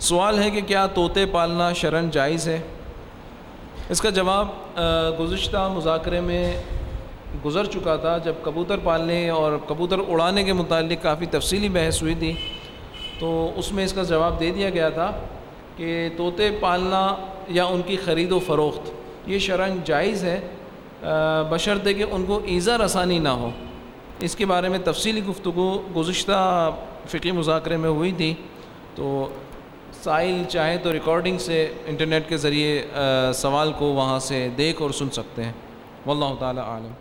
سوال ہے کہ کیا طوطے پالنا شرن جائز ہے؟ اس کا جواب گزشتہ مذاکرے میں گزر چکا تھا جب کبوتر پالنے اور کبوتر اڑانے کے متعلق کافی تفصیلی بحث ہوئی تھی۔ تو اس میں اس کا جواب دے دیا گیا تھا کہ طوطے پالنا یا ان کی خرید و فروخت، یہ شرن جائز ہے بشرطے کہ ان کو ایزا رسانی نہ ہو۔ اس کے بارے میں تفصیلی گفتگو گزشتہ فقی مذاکرے میں ہوئی تھی۔ تو سائل چاہیں تو ریکارڈنگ سے انٹرنیٹ کے ذریعے سوال کو وہاں سے دیکھ اور سن سکتے ہیں۔ واللہ تعالی عالم۔